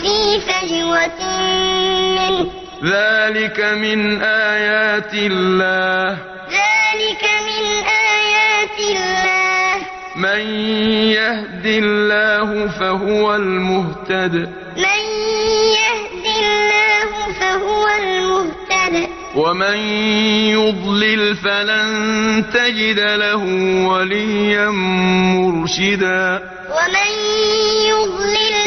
في فجوة منه. ذلك من آيات الله. ذلك من آيات الله. من يهد الله فهو المهتد. من يهد الله فهو المهتد. ومن يضلل فلن تجد له وليا مرشدا. ومن يضلل